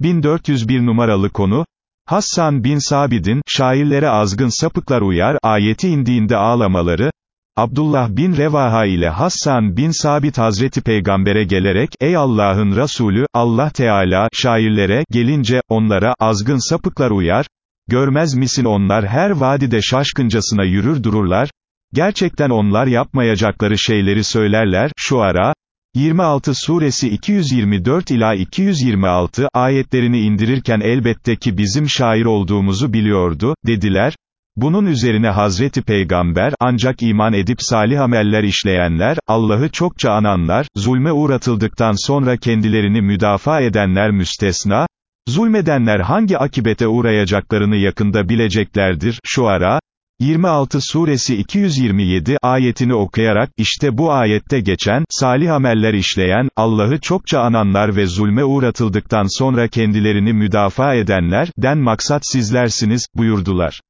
1401 numaralı konu, Hassan bin Sabid'in, şairlere azgın sapıklar uyar, ayeti indiğinde ağlamaları, Abdullah bin Revaha ile Hassan bin Sabit Hazreti Peygamber'e gelerek, ey Allah'ın Resulü, Allah Teala, şairlere, gelince, onlara, azgın sapıklar uyar, görmez misin onlar her vadide şaşkıncasına yürür dururlar, gerçekten onlar yapmayacakları şeyleri söylerler, şu ara, 26 suresi 224 ila 226 ayetlerini indirirken elbette ki bizim şair olduğumuzu biliyordu, dediler. Bunun üzerine Hazreti Peygamber, ancak iman edip salih ameller işleyenler, Allah'ı çokça ananlar, zulme uğratıldıktan sonra kendilerini müdafaa edenler müstesna, zulmedenler hangi akibete uğrayacaklarını yakında bileceklerdir, şu ara, 26 suresi 227 ayetini okuyarak, işte bu ayette geçen, salih ameller işleyen, Allah'ı çokça ananlar ve zulme uğratıldıktan sonra kendilerini müdafaa edenler, den maksat sizlersiniz, buyurdular.